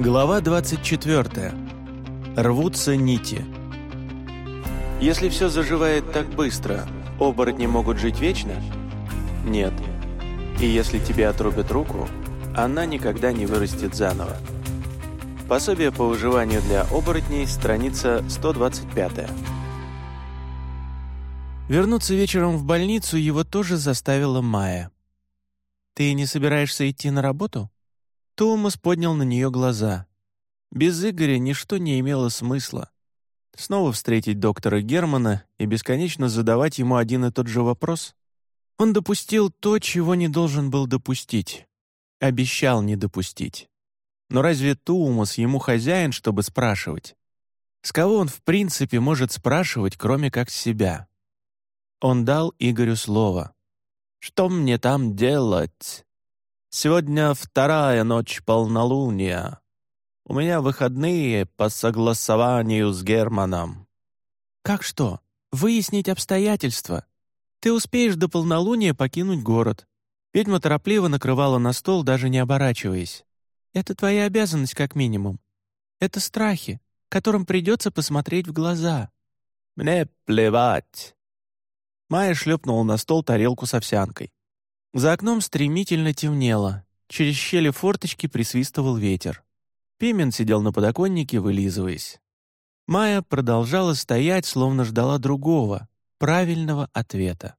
Глава 24. Рвутся нити. Если все заживает так быстро, оборотни могут жить вечно? Нет. И если тебе отрубят руку, она никогда не вырастет заново. Пособие по выживанию для оборотней, страница 125. Вернуться вечером в больницу его тоже заставила Майя. «Ты не собираешься идти на работу?» Томас поднял на нее глаза. Без Игоря ничто не имело смысла. Снова встретить доктора Германа и бесконечно задавать ему один и тот же вопрос? Он допустил то, чего не должен был допустить. Обещал не допустить. Но разве Туумас ему хозяин, чтобы спрашивать? С кого он в принципе может спрашивать, кроме как с себя? Он дал Игорю слово. «Что мне там делать?» Сегодня вторая ночь полнолуния. У меня выходные по согласованию с Германом». «Как что? Выяснить обстоятельства. Ты успеешь до полнолуния покинуть город». Ведьма торопливо накрывала на стол, даже не оборачиваясь. «Это твоя обязанность, как минимум. Это страхи, которым придется посмотреть в глаза». «Мне плевать». Майя шлепнула на стол тарелку с овсянкой. За окном стремительно темнело. Через щели форточки присвистывал ветер. Пимен сидел на подоконнике, вылизываясь. Майя продолжала стоять, словно ждала другого, правильного ответа.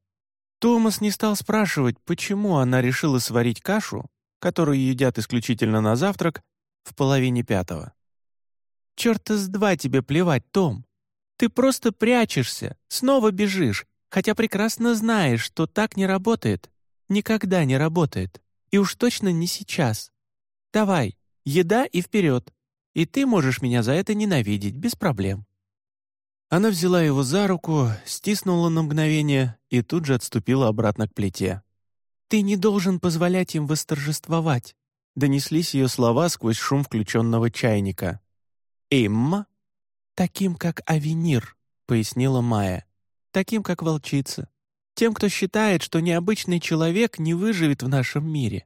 Томас не стал спрашивать, почему она решила сварить кашу, которую едят исключительно на завтрак, в половине пятого. «Черт из два тебе плевать, Том! Ты просто прячешься, снова бежишь, хотя прекрасно знаешь, что так не работает никогда не работает. И уж точно не сейчас. Давай, еда и вперед. И ты можешь меня за это ненавидеть, без проблем». Она взяла его за руку, стиснула на мгновение и тут же отступила обратно к плите. «Ты не должен позволять им восторжествовать», — донеслись ее слова сквозь шум включенного чайника. «Им?» «Таким, как Авенир», — пояснила Майя. «Таким, как волчица. Тем, кто считает, что необычный человек не выживет в нашем мире.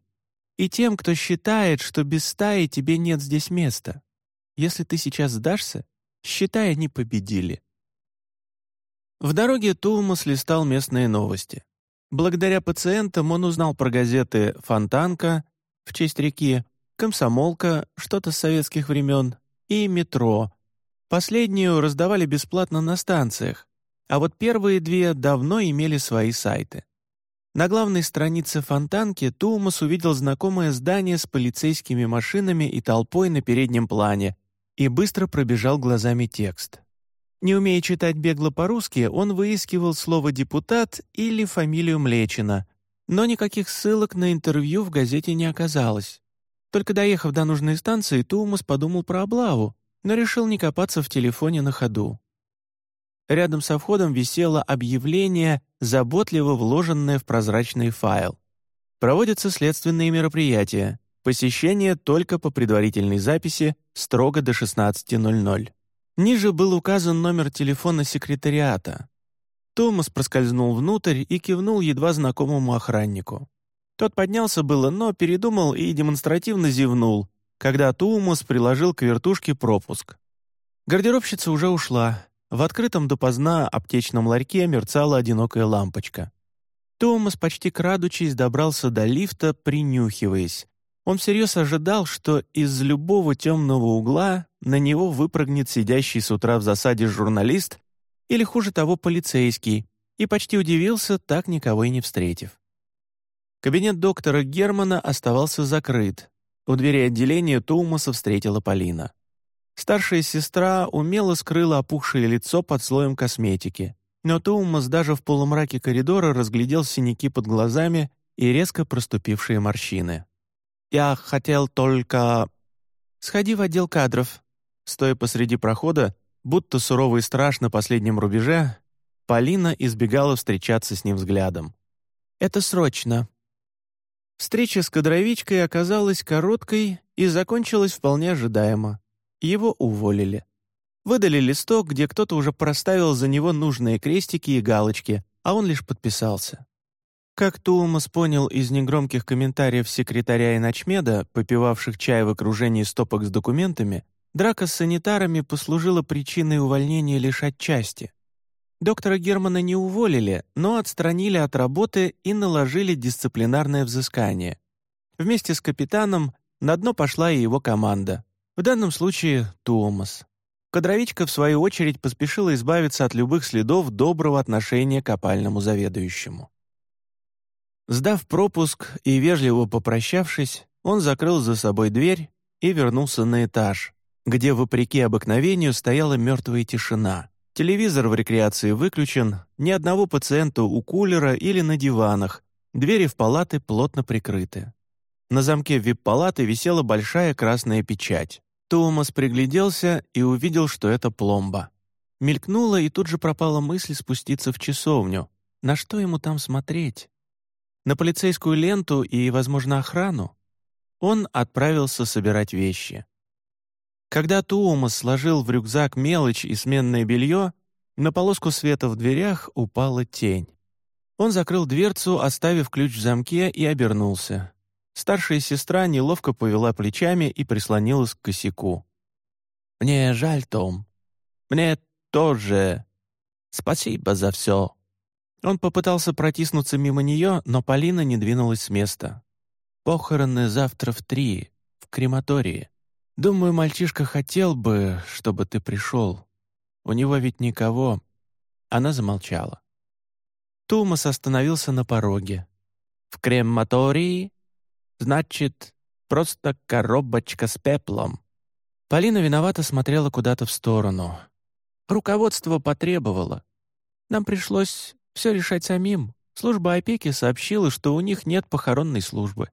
И тем, кто считает, что без стаи тебе нет здесь места. Если ты сейчас сдашься, считай, они победили. В дороге Тулмас листал местные новости. Благодаря пациентам он узнал про газеты «Фонтанка» в честь реки, «Комсомолка» что-то с советских времен и «Метро». Последнюю раздавали бесплатно на станциях, а вот первые две давно имели свои сайты. На главной странице Фонтанки Туумас увидел знакомое здание с полицейскими машинами и толпой на переднем плане и быстро пробежал глазами текст. Не умея читать бегло по-русски, он выискивал слово «депутат» или фамилию Млечина, но никаких ссылок на интервью в газете не оказалось. Только доехав до нужной станции, Туумас подумал про облаву, но решил не копаться в телефоне на ходу. Рядом со входом висело объявление, заботливо вложенное в прозрачный файл. Проводятся следственные мероприятия. Посещение только по предварительной записи, строго до 16.00. Ниже был указан номер телефона секретариата. Томас проскользнул внутрь и кивнул едва знакомому охраннику. Тот поднялся было, но передумал и демонстративно зевнул, когда Тумус приложил к вертушке пропуск. Гардеробщица уже ушла, в открытом допоздна аптечном ларьке мерцала одинокая лампочка. Томас, почти крадучись, добрался до лифта, принюхиваясь. Он всерьез ожидал, что из любого темного угла на него выпрыгнет сидящий с утра в засаде журналист или, хуже того, полицейский, и почти удивился, так никого и не встретив. Кабинет доктора Германа оставался закрыт. У двери отделения Томаса встретила Полина. Старшая сестра умело скрыла опухшее лицо под слоем косметики, но Туумас даже в полумраке коридора разглядел синяки под глазами и резко проступившие морщины. «Я хотел только...» «Сходи в отдел кадров». Стоя посреди прохода, будто суровый страж на последнем рубеже, Полина избегала встречаться с ним взглядом. «Это срочно». Встреча с кадровичкой оказалась короткой и закончилась вполне ожидаемо. Его уволили. Выдали листок, где кто-то уже проставил за него нужные крестики и галочки, а он лишь подписался. Как Туумас понял из негромких комментариев секретаря и ночмеда, попивавших чай в окружении стопок с документами, драка с санитарами послужила причиной увольнения лишь отчасти. Доктора Германа не уволили, но отстранили от работы и наложили дисциплинарное взыскание. Вместе с капитаном на дно пошла и его команда. В данном случае Туомас. Кадровичка, в свою очередь, поспешила избавиться от любых следов доброго отношения к опальному заведующему. Сдав пропуск и вежливо попрощавшись, он закрыл за собой дверь и вернулся на этаж, где, вопреки обыкновению, стояла мертвая тишина. Телевизор в рекреации выключен, ни одного пациента у кулера или на диванах, двери в палаты плотно прикрыты. На замке вип-палаты висела большая красная печать. Томас пригляделся и увидел, что это пломба. Мелькнула и тут же пропала мысль спуститься в часовню. На что ему там смотреть? на полицейскую ленту и, возможно, охрану, он отправился собирать вещи. Когда Туумас сложил в рюкзак мелочь и сменное белье, на полоску света в дверях упала тень. Он закрыл дверцу, оставив ключ в замке, и обернулся. Старшая сестра неловко повела плечами и прислонилась к косяку. «Мне жаль, Том. Мне тоже. Спасибо за все». Он попытался протиснуться мимо нее, но Полина не двинулась с места. «Похороны завтра в три, в крематории. Думаю, мальчишка хотел бы, чтобы ты пришел. У него ведь никого». Она замолчала. Тумас остановился на пороге. «В крематории? Значит, просто коробочка с пеплом». Полина виновато смотрела куда-то в сторону. Руководство потребовало. Нам пришлось все решать самим. Служба опеки сообщила, что у них нет похоронной службы.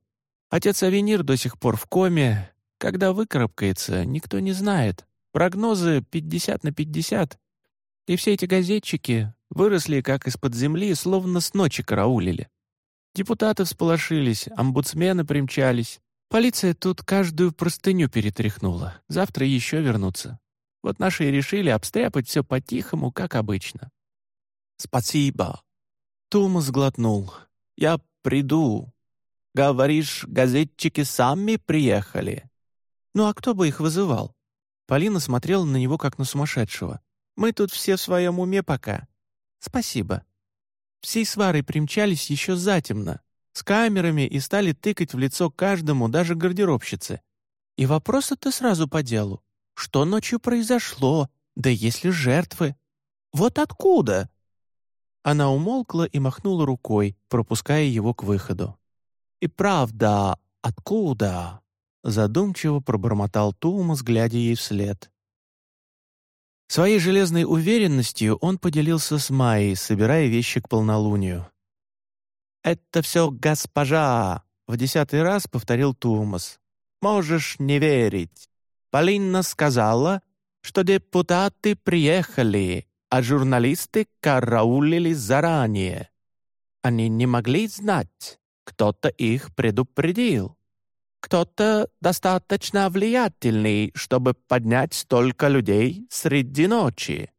Отец Авенир до сих пор в коме. Когда выкарабкается, никто не знает. Прогнозы 50 на 50. И все эти газетчики выросли как из-под земли, словно с ночи караулили. Депутаты всполошились, омбудсмены примчались. Полиция тут каждую простыню перетряхнула. Завтра еще вернутся. Вот наши и решили обстряпать все по-тихому, как обычно. «Спасибо». Томас сглотнул. «Я приду. Говоришь, газетчики сами приехали?» «Ну а кто бы их вызывал?» Полина смотрела на него, как на сумасшедшего. «Мы тут все в своем уме пока. Спасибо». Всей сварой примчались еще затемно, с камерами и стали тыкать в лицо каждому, даже гардеробщице. И вопрос-то сразу по делу. Что ночью произошло? Да есть ли жертвы? Вот откуда? Она умолкла и махнула рукой, пропуская его к выходу. «И правда, откуда?» Задумчиво пробормотал Тумас, глядя ей вслед. Своей железной уверенностью он поделился с Майей, собирая вещи к полнолунию. «Это все госпожа!» — в десятый раз повторил Тумас. «Можешь не верить. Полина сказала, что депутаты приехали, а журналисты караулили заранее. Они не могли знать, кто-то их предупредил. Кто-то достаточно влиятельный, чтобы поднять столько людей среди ночи.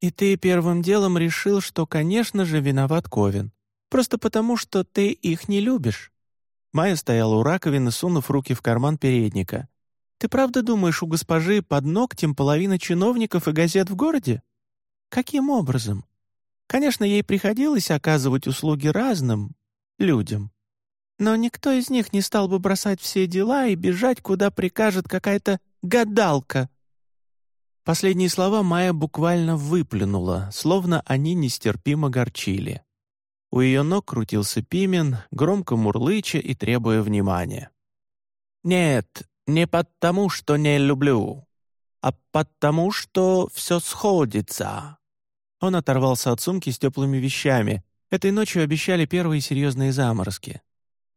И ты первым делом решил, что, конечно же, виноват Ковин. Просто потому, что ты их не любишь. Майя стояла у раковины, сунув руки в карман передника. «Ты правда думаешь, у госпожи под ногтем половина чиновников и газет в городе?» Каким образом? Конечно, ей приходилось оказывать услуги разным людям. Но никто из них не стал бы бросать все дела и бежать, куда прикажет какая-то гадалка. Последние слова Майя буквально выплюнула, словно они нестерпимо горчили. У ее ног крутился Пимен, громко мурлыча и требуя внимания. «Нет, не потому, что не люблю, а потому, что все сходится. Он оторвался от сумки с теплыми вещами. Этой ночью обещали первые серьезные заморозки.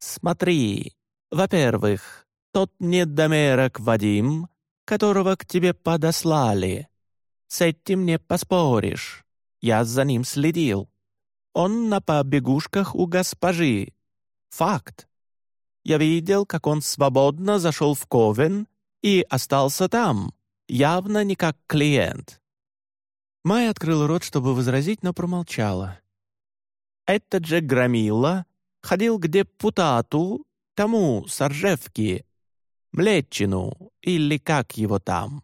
«Смотри, во-первых, тот недомерок Вадим, которого к тебе подослали. С этим не поспоришь. Я за ним следил. Он на побегушках у госпожи. Факт. Я видел, как он свободно зашел в Ковен и остался там, явно не как клиент. Майя открыла рот, чтобы возразить, но промолчала. этот же Громила ходил к депутату, тому Саржевки, Млечину, или как его там.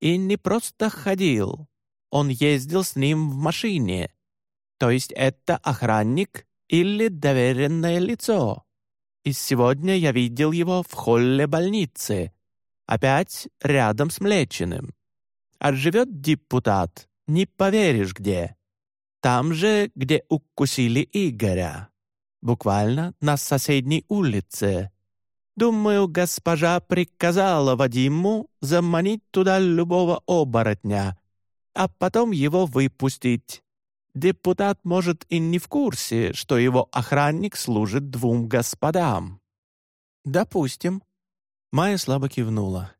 И не просто ходил, он ездил с ним в машине. То есть это охранник или доверенное лицо. И сегодня я видел его в холле больницы, опять рядом с Млечиным. А живет депутат, не поверишь где. Там же, где укусили Игоря. Буквально на соседней улице. Думаю, госпожа приказала Вадиму заманить туда любого оборотня, а потом его выпустить. Депутат, может, и не в курсе, что его охранник служит двум господам. «Допустим». Майя слабо кивнула.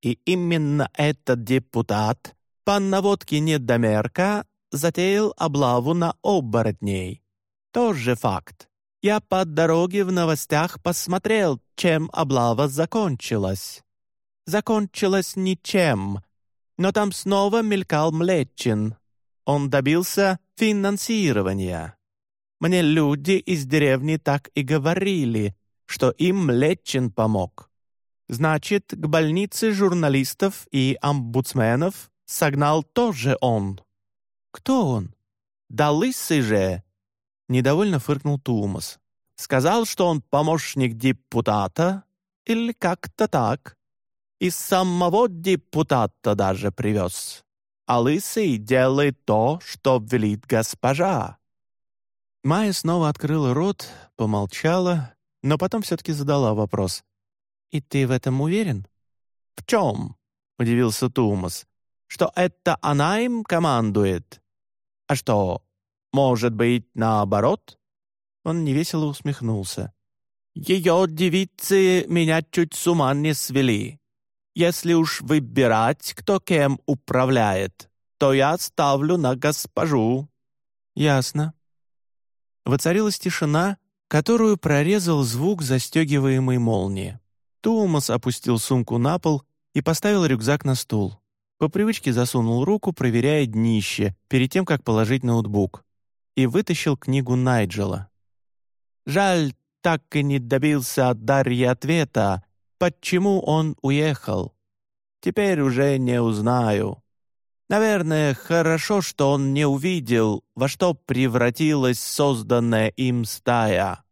«И именно этот депутат по наводке недомерка затеял облаву на оборотней. Тоже факт. Я по дороге в новостях посмотрел, чем облава закончилась. Закончилась ничем, но там снова мелькал Млечин. Он добился финансирования. Мне люди из деревни так и говорили, что им Млечин помог. Значит, к больнице журналистов и омбудсменов согнал тоже он. «Кто он?» «Да лысый же!» Недовольно фыркнул Тумас. «Сказал, что он помощник депутата или как-то так. И самого депутата даже привез. А лысый делает то, что велит госпожа». Майя снова открыла рот, помолчала, но потом все-таки задала вопрос. «И ты в этом уверен?» «В чем?» — удивился Тумас. «Что это она им командует?» «А что, может быть, наоборот?» Он невесело усмехнулся. «Ее девицы меня чуть с ума не свели. Если уж выбирать, кто кем управляет, то я ставлю на госпожу». «Ясно». Воцарилась тишина, которую прорезал звук застегиваемой молнии. Томас опустил сумку на пол и поставил рюкзак на стул. По привычке засунул руку, проверяя днище, перед тем, как положить ноутбук, и вытащил книгу Найджела. «Жаль, так и не добился от Дарьи ответа, почему он уехал. Теперь уже не узнаю. Наверное, хорошо, что он не увидел, во что превратилась созданная им стая.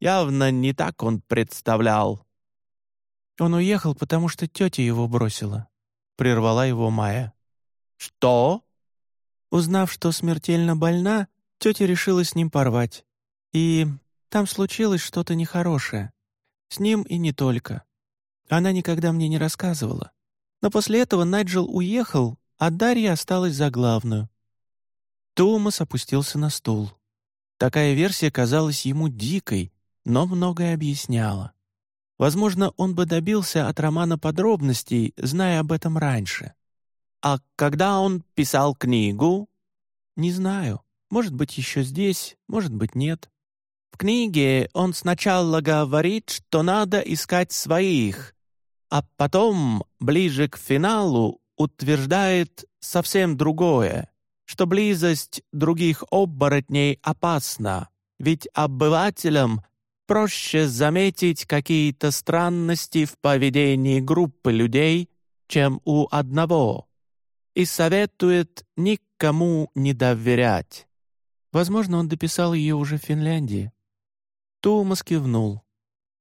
Явно не так он представлял». Он уехал, потому что тетя его бросила прервала его Майя. «Что?» Узнав, что смертельно больна, тетя решила с ним порвать. И там случилось что-то нехорошее. С ним и не только. Она никогда мне не рассказывала. Но после этого Найджел уехал, а Дарья осталась за главную. Томас опустился на стул. Такая версия казалась ему дикой, но многое объясняла. Возможно, он бы добился от романа подробностей, зная об этом раньше. «А когда он писал книгу?» «Не знаю. Может быть, еще здесь, может быть, нет». «В книге он сначала говорит, что надо искать своих, а потом, ближе к финалу, утверждает совсем другое, что близость других оборотней опасна, ведь обывателям проще заметить какие-то странности в поведении группы людей, чем у одного, и советует никому не доверять. Возможно, он дописал ее уже в Финляндии. Томас кивнул.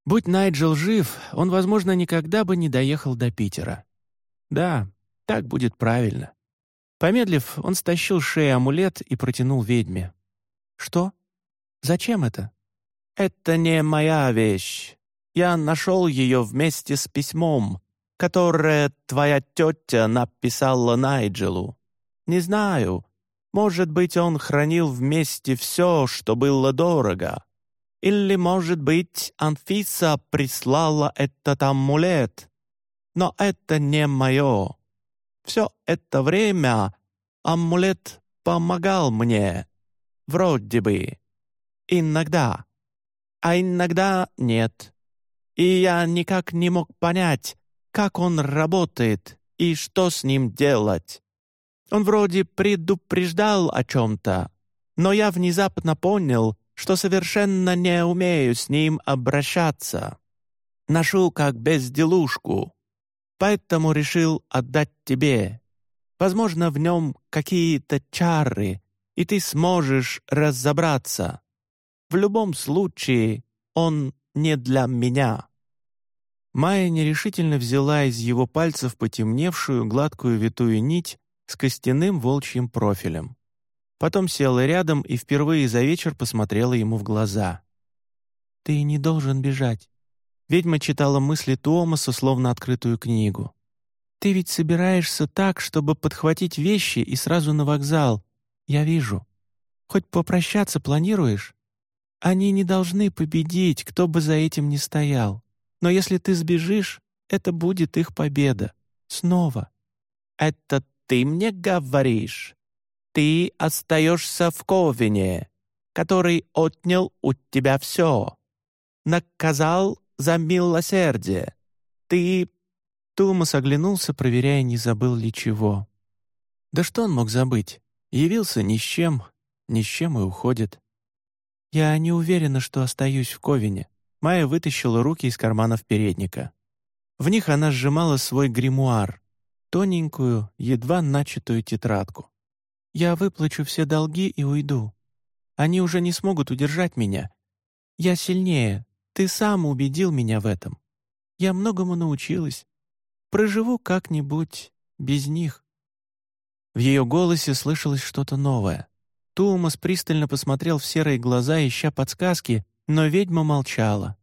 Будь Найджел жив, он, возможно, никогда бы не доехал до Питера. Да, так будет правильно. Помедлив, он стащил шею амулет и протянул ведьме. «Что? Зачем это?» «Это не моя вещь. Я нашел ее вместе с письмом, которое твоя тетя написала Найджелу. Не знаю, может быть, он хранил вместе все, что было дорого. Или, может быть, Анфиса прислала этот амулет. Но это не мое. Все это время амулет помогал мне. Вроде бы. Иногда а иногда нет. И я никак не мог понять, как он работает и что с ним делать. Он вроде предупреждал о чем-то, Но я внезапно понял, что совершенно не умею с ним обращаться. Ношу как безделушку. Поэтому решил отдать тебе. Возможно, в нем какие-то чары, и ты сможешь разобраться. В любом случае, он не для меня». Майя нерешительно взяла из его пальцев потемневшую гладкую витую нить с костяным волчьим профилем. Потом села рядом и впервые за вечер посмотрела ему в глаза. «Ты не должен бежать». Ведьма читала мысли Томаса, словно открытую книгу. «Ты ведь собираешься так, чтобы подхватить вещи и сразу на вокзал. Я вижу. Хоть попрощаться планируешь? Они не должны победить, кто бы за этим ни стоял. Но если ты сбежишь, это будет их победа. Снова. «Это ты мне говоришь? Ты остаешься в Ковине, который отнял у тебя все. Наказал за милосердие. Ты...» Тумас оглянулся, проверяя, не забыл ли чего. Да что он мог забыть? Явился ни с чем, ни с чем и уходит. «Я не уверена, что остаюсь в Ковине», Майя вытащила руки из карманов передника. В них она сжимала свой гримуар, тоненькую, едва начатую тетрадку. «Я выплачу все долги и уйду. Они уже не смогут удержать меня. Я сильнее, ты сам убедил меня в этом. Я многому научилась. Проживу как-нибудь без них». В ее голосе слышалось что-то новое. Тумас пристально посмотрел в серые глаза, ища подсказки, но ведьма молчала.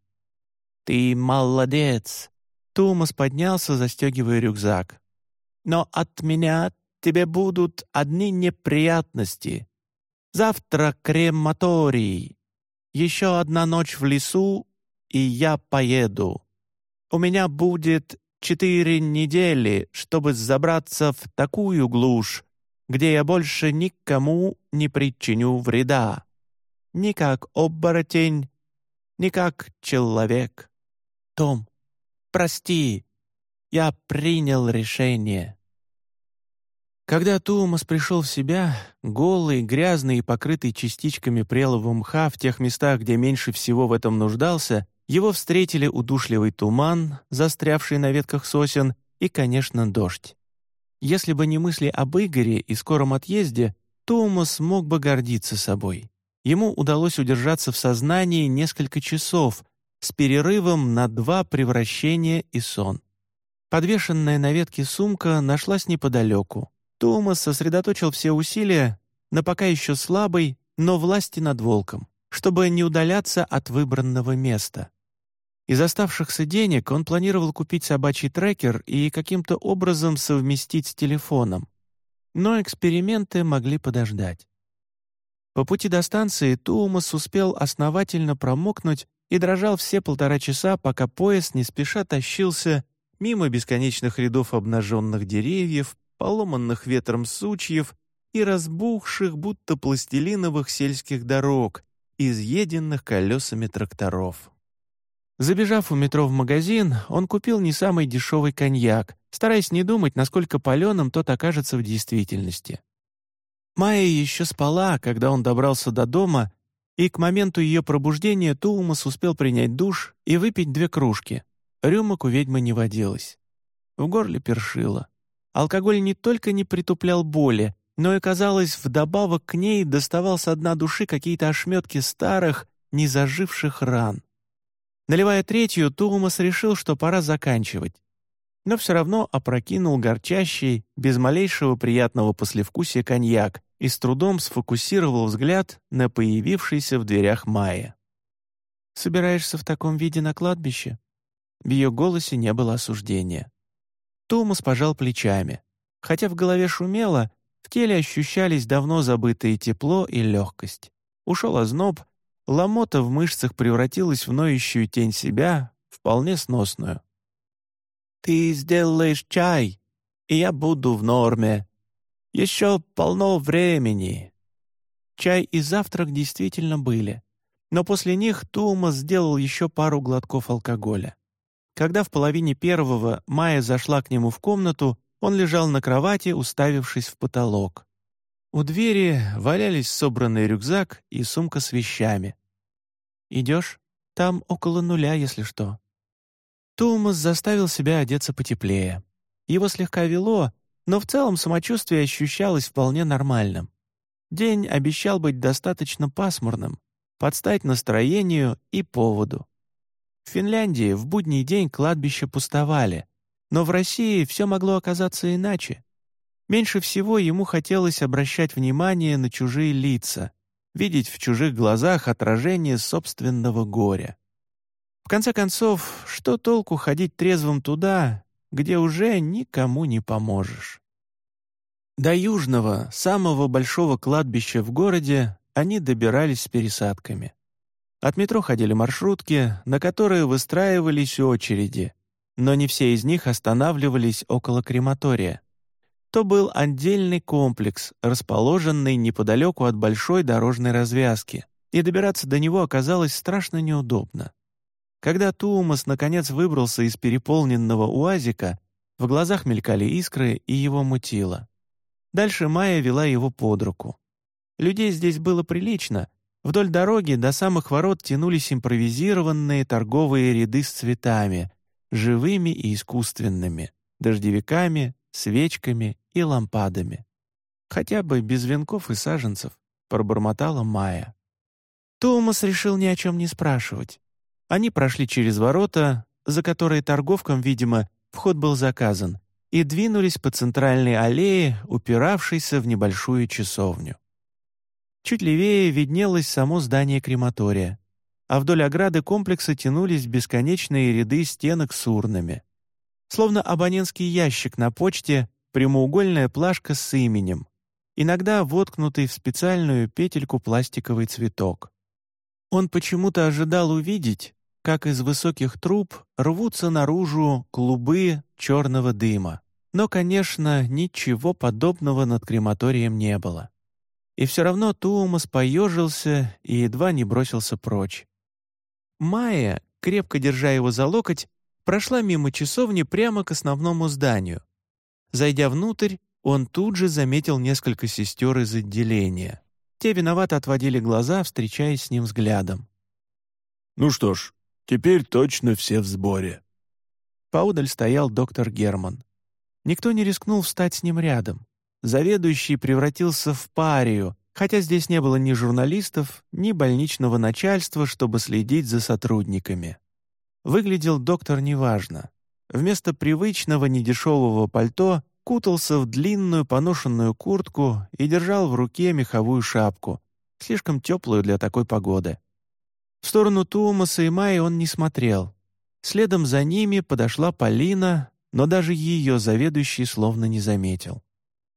«Ты молодец!» Тумас поднялся, застегивая рюкзак. «Но от меня тебе будут одни неприятности. Завтра крематорий. Еще одна ночь в лесу, и я поеду. У меня будет четыре недели, чтобы забраться в такую глушь, где я больше никому не причиню вреда. Ни как оборотень, не как человек. Том, прости, я принял решение». Когда Туумас пришел в себя, голый, грязный и покрытый частичками прелого мха в тех местах, где меньше всего в этом нуждался, его встретили удушливый туман, застрявший на ветках сосен, и, конечно, дождь. Если бы не мысли об Игоре и скором отъезде, Туумас мог бы гордиться собой. Ему удалось удержаться в сознании несколько часов с перерывом на два превращения и сон. Подвешенная на ветке сумка нашлась неподалеку. Томас сосредоточил все усилия на пока еще слабой, но власти над волком, чтобы не удаляться от выбранного места. Из оставшихся денег он планировал купить собачий трекер и каким-то образом совместить с телефоном. Но эксперименты могли подождать. По пути до станции Туумас успел основательно промокнуть и дрожал все полтора часа, пока поезд не спеша тащился мимо бесконечных рядов обнаженных деревьев, поломанных ветром сучьев и разбухших, будто пластилиновых сельских дорог, изъеденных колесами тракторов. Забежав у метро в магазин, он купил не самый дешевый коньяк, стараясь не думать, насколько паленым тот окажется в действительности. Майя еще спала, когда он добрался до дома, и к моменту ее пробуждения Туумас успел принять душ и выпить две кружки. Рюмок у ведьмы не водилось. В горле першило. Алкоголь не только не притуплял боли, но и, казалось, вдобавок к ней доставал со дна души какие-то ошметки старых, незаживших ран. Наливая третью, Туумас решил, что пора заканчивать но все равно опрокинул горчащий, без малейшего приятного послевкусия коньяк и с трудом сфокусировал взгляд на появившийся в дверях Майя. «Собираешься в таком виде на кладбище?» В ее голосе не было осуждения. Томас пожал плечами. Хотя в голове шумело, в теле ощущались давно забытые тепло и легкость. Ушел озноб, ломота в мышцах превратилась в ноющую тень себя, вполне сносную. Ты сделаешь чай, и я буду в норме. Еще полно времени». Чай и завтрак действительно были, но после них Тумас сделал еще пару глотков алкоголя. Когда в половине первого Майя зашла к нему в комнату, он лежал на кровати, уставившись в потолок. У двери валялись собранный рюкзак и сумка с вещами. «Идешь? Там около нуля, если что». Тумас заставил себя одеться потеплее. Его слегка вело, но в целом самочувствие ощущалось вполне нормальным. День обещал быть достаточно пасмурным, подстать настроению и поводу. В Финляндии в будний день кладбища пустовали, но в России все могло оказаться иначе. Меньше всего ему хотелось обращать внимание на чужие лица, видеть в чужих глазах отражение собственного горя. В конце концов, что толку ходить трезвым туда, где уже никому не поможешь? До южного, самого большого кладбища в городе они добирались с пересадками. От метро ходили маршрутки, на которые выстраивались очереди, но не все из них останавливались около крематория то был отдельный комплекс, расположенный неподалеку от большой дорожной развязки, и добираться до него оказалось страшно неудобно. Когда Туумас наконец выбрался из переполненного уазика, в глазах мелькали искры и его мутило. Дальше Майя вела его под руку. Людей здесь было прилично. Вдоль дороги до самых ворот тянулись импровизированные торговые ряды с цветами, живыми и искусственными, дождевиками, свечками и лампадами. Хотя бы без венков и саженцев, пробормотала Майя. Томас решил ни о чем не спрашивать. Они прошли через ворота, за которые торговкам, видимо, вход был заказан, и двинулись по центральной аллее, упиравшейся в небольшую часовню. Чуть левее виднелось само здание крематория, а вдоль ограды комплекса тянулись бесконечные ряды стенок с урнами. Словно абонентский ящик на почте, прямоугольная плашка с именем, иногда воткнутый в специальную петельку пластиковый цветок. Он почему-то ожидал увидеть, как из высоких труб рвутся наружу клубы черного дыма. Но, конечно, ничего подобного над крематорием не было. И все равно Туумас поежился и едва не бросился прочь. Майя, крепко держа его за локоть, прошла мимо часовни прямо к основному зданию, Зайдя внутрь, он тут же заметил несколько сестер из отделения. Те виновато отводили глаза, встречаясь с ним взглядом. «Ну что ж, теперь точно все в сборе». Поудаль стоял доктор Герман. Никто не рискнул встать с ним рядом. Заведующий превратился в парию, хотя здесь не было ни журналистов, ни больничного начальства, чтобы следить за сотрудниками. Выглядел доктор неважно вместо привычного недешевого пальто кутался в длинную поношенную куртку и держал в руке меховую шапку, слишком теплую для такой погоды. В сторону Туумаса и Майи он не смотрел. Следом за ними подошла Полина, но даже ее заведующий словно не заметил.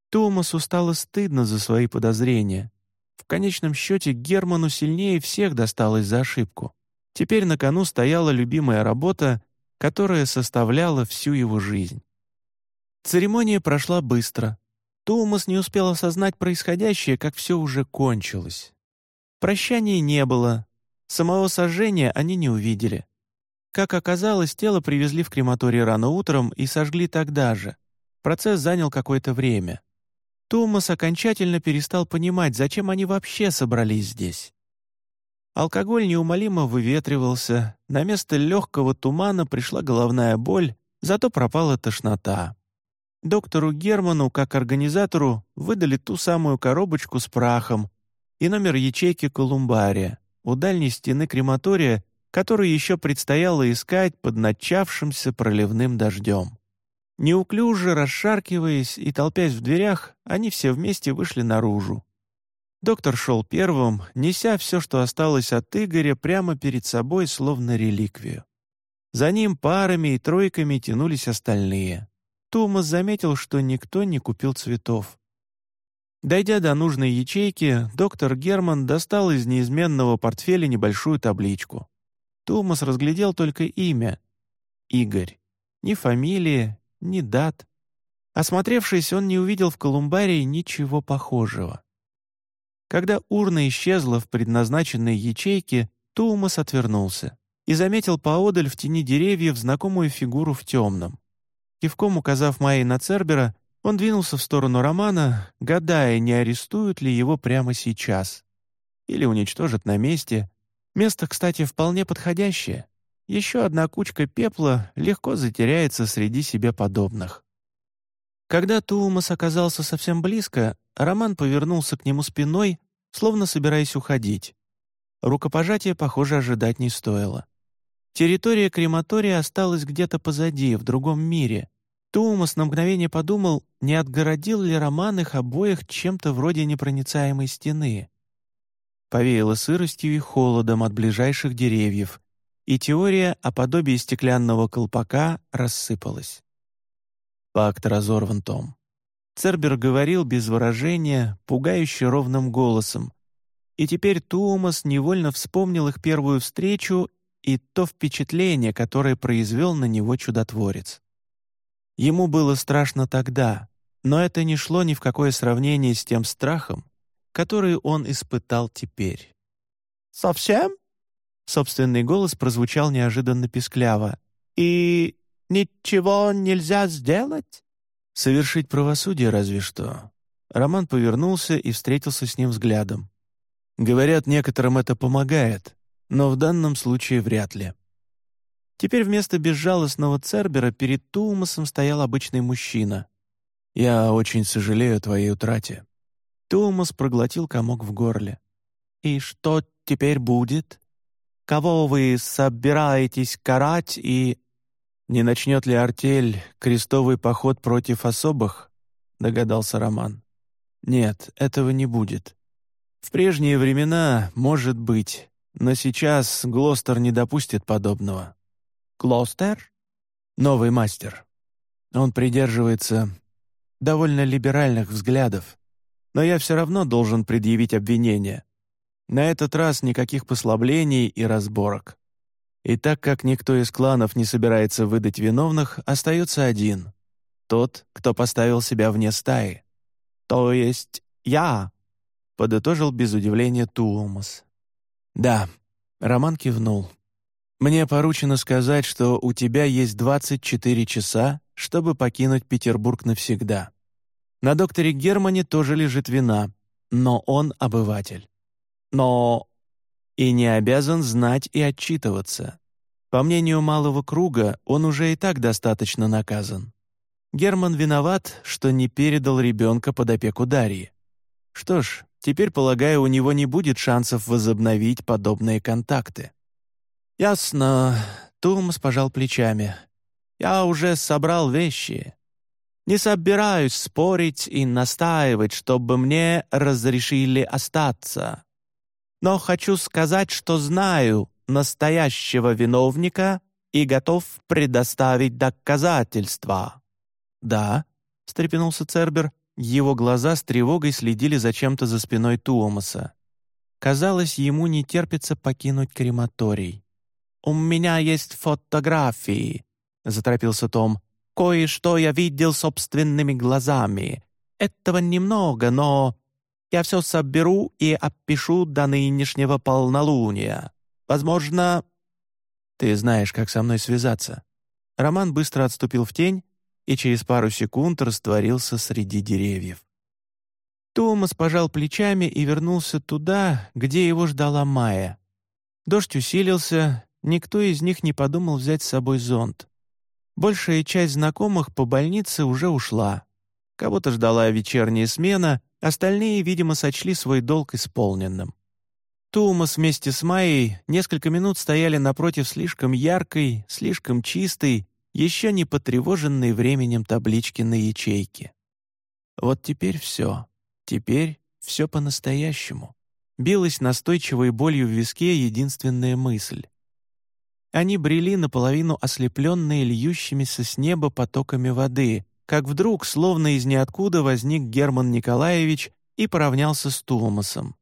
Туумасу стало стыдно за свои подозрения. В конечном счете Герману сильнее всех досталось за ошибку. Теперь на кону стояла любимая работа которая составляла всю его жизнь. Церемония прошла быстро. Томас не успел осознать происходящее, как все уже кончилось. Прощания не было. Самого сожжения они не увидели. Как оказалось, тело привезли в крематорий рано утром и сожгли тогда же. Процесс занял какое-то время. Томас окончательно перестал понимать, зачем они вообще собрались здесь. Алкоголь неумолимо выветривался, на место легкого тумана пришла головная боль, зато пропала тошнота. Доктору Герману, как организатору, выдали ту самую коробочку с прахом и номер ячейки колумбария у дальней стены крематория, которую еще предстояло искать под начавшимся проливным дождем. Неуклюже расшаркиваясь и толпясь в дверях, они все вместе вышли наружу. Доктор шел первым, неся все, что осталось от Игоря, прямо перед собой, словно реликвию. За ним парами и тройками тянулись остальные. Томас заметил, что никто не купил цветов. Дойдя до нужной ячейки, доктор Герман достал из неизменного портфеля небольшую табличку. Томас разглядел только имя — Игорь. Ни фамилии, ни дат. Осмотревшись, он не увидел в колумбарии ничего похожего. Когда урна исчезла в предназначенной ячейке, Туумас отвернулся и заметил поодаль в тени деревьев знакомую фигуру в темном. Кивком указав Майи на Цербера, Он двинулся в сторону Романа, гадая, не арестуют ли его прямо сейчас. Или уничтожат на месте. Место, кстати, вполне подходящее. Еще одна кучка пепла легко затеряется среди себе подобных. Когда Туумас оказался совсем близко, Роман повернулся к нему спиной, словно собираясь уходить. Рукопожатия, похоже, ожидать не стоило. Территория крематория осталась где-то позади, в другом мире. Туумас на мгновение подумал, не отгородил ли Роман их обоих чем-то вроде непроницаемой стены. Повеяло сыростью и холодом от ближайших деревьев, и теория о подобии стеклянного колпака рассыпалась. Пакт разорван, Том. Цербер говорил без выражения, пугающе ровным голосом. И теперь Туумас невольно вспомнил их первую встречу и то впечатление, которое произвел на него чудотворец. Ему было страшно тогда, но это не шло ни в какое сравнение с тем страхом, который он испытал теперь. «Совсем?» Собственный голос прозвучал неожиданно пискляво. «И ничего нельзя сделать?» «Совершить правосудие разве что». Роман повернулся и встретился с ним взглядом. Говорят, некоторым это помогает, но в данном случае вряд ли. Теперь вместо безжалостного Цербера перед Туумасом стоял обычный мужчина. «Я очень сожалею о твоей утрате». Туумас проглотил комок в горле. «И что теперь будет?» Кого вы собираетесь карать и...» «Не начнет ли артель крестовый поход против особых?» — догадался Роман. «Нет, этого не будет. В прежние времена, может быть, но сейчас Глостер не допустит подобного». «Глостер?» «Новый мастер. Он придерживается довольно либеральных взглядов, но я все равно должен предъявить обвинение. На этот раз никаких послаблений и разборок. И так как никто из кланов не собирается выдать виновных, остается один — тот, кто поставил себя вне стаи. «То есть я?» — подытожил без удивления Туумас. «Да», — Роман кивнул. «Мне поручено сказать, что у тебя есть 24 часа, чтобы покинуть Петербург навсегда. На докторе Германе тоже лежит вина, но он обыватель но и не обязан знать и отчитываться. По мнению малого круга, он уже и так достаточно наказан. Герман виноват, что не передал ребенка под опеку Дарьи. Что ж, теперь, полагаю, у него не будет шансов возобновить подобные контакты. «Ясно», — Тумас пожал плечами. «Я уже собрал вещи. Не собираюсь спорить и настаивать, чтобы мне разрешили остаться но хочу сказать, что знаю настоящего виновника и готов предоставить доказательства». «Да», — встрепенулся Цербер, его глаза с тревогой следили за чем-то за спиной Туомаса. Казалось, ему не терпится покинуть крематорий. «У меня есть фотографии», — заторопился Том. «Кое-что я видел собственными глазами. Этого немного, но я все соберу и опишу до нынешнего полнолуния. Возможно...» «Ты знаешь, как со мной связаться». Роман быстро отступил в тень и через пару секунд растворился среди деревьев. Томас пожал плечами и вернулся туда, где его ждала Майя. Дождь усилился, никто из них не подумал взять с собой зонт. Большая часть знакомых по больнице уже ушла. Кого-то ждала вечерняя смена, Остальные, видимо, сочли свой долг исполненным. Тумас вместе с Майей несколько минут стояли напротив слишком яркой, слишком чистой, еще не потревоженной временем таблички на ячейке. Вот теперь все. Теперь все по-настоящему. Билась настойчивой болью в виске единственная мысль. Они брели наполовину ослепленные льющимися с неба потоками воды, как вдруг, словно из ниоткуда, возник Герман Николаевич и поравнялся с Тулмасом.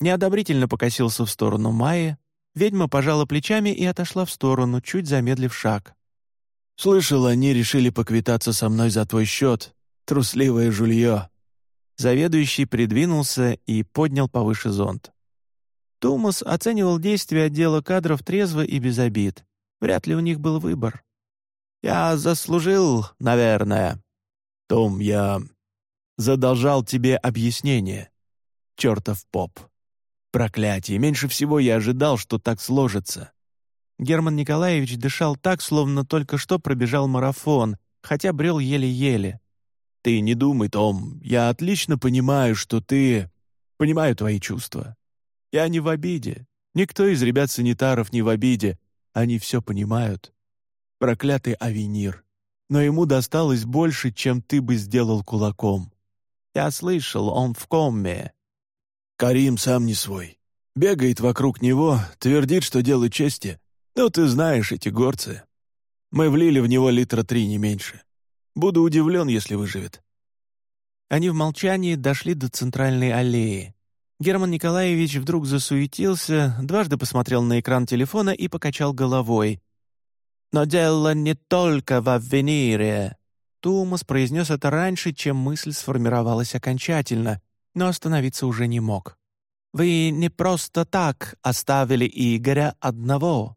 Неодобрительно покосился в сторону Майи, ведьма пожала плечами и отошла в сторону, чуть замедлив шаг. «Слышал, они решили поквитаться со мной за твой счет, трусливое жулье». Заведующий придвинулся и поднял повыше зонт. Тумас оценивал действия отдела кадров трезво и без обид. Вряд ли у них был выбор. «Я заслужил, наверное». «Том, я задолжал тебе объяснение. Чертов поп. Проклятие, меньше всего я ожидал, что так сложится». Герман Николаевич дышал так, словно только что пробежал марафон, хотя брел еле-еле. «Ты не думай, Том, я отлично понимаю, что ты... Понимаю твои чувства. Я не в обиде. Никто из ребят-санитаров не в обиде. Они все понимают. Проклятый авенир. Но ему досталось больше, чем ты бы сделал кулаком. Я слышал, он в коме. Карим сам не свой. Бегает вокруг него, твердит, что дело чести. Ну, ты знаешь эти горцы. Мы влили в него литра три, не меньше. Буду удивлен, если выживет». Они в молчании дошли до центральной аллеи. Герман Николаевич вдруг засуетился, дважды посмотрел на экран телефона и покачал головой. «Но дело не только в Аввенире». Тумас произнес это раньше, чем мысль сформировалась окончательно, но остановиться уже не мог. «Вы не просто так оставили Игоря одного.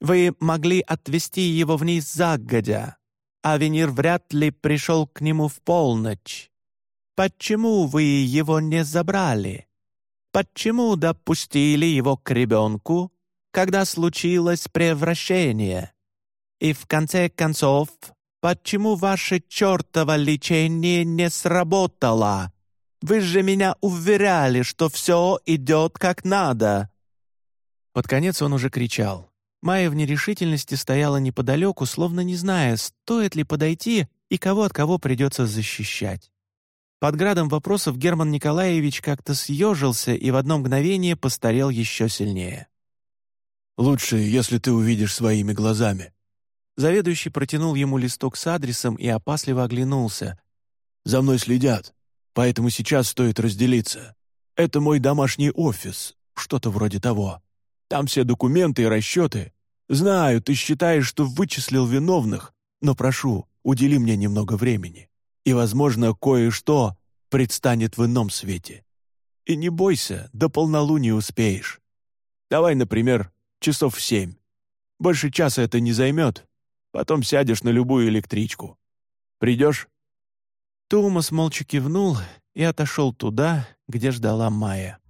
Вы могли отвезти его вниз загодя. Авенир вряд ли пришел к нему в полночь. Почему вы его не забрали? Почему допустили его к ребенку, когда случилось превращение? И в конце концов, почему ваше чертово лечение не сработало? Вы же меня уверяли, что все идет как надо». Под конец он уже кричал. Майя в нерешительности стояла неподалеку, словно не зная, стоит ли подойти и кого от кого придется защищать. Под градом вопросов Герман Николаевич как-то съежился и в одно мгновение постарел еще сильнее. «Лучше, если ты увидишь своими глазами». Заведующий протянул ему листок с адресом и опасливо оглянулся. «За мной следят, поэтому сейчас стоит разделиться. Это мой домашний офис, что-то вроде того. Там все документы и расчеты, Знаю, ты считаешь, что вычислил виновных, но прошу, удели мне немного времени, и, возможно, кое-что предстанет в ином свете. И не бойся, до полнолуния успеешь. Давай, например, часов в семь. Больше часа это не займет. Потом сядешь на любую электричку. Придешь?» Томас молча кивнул и отошел туда, где ждала Майя.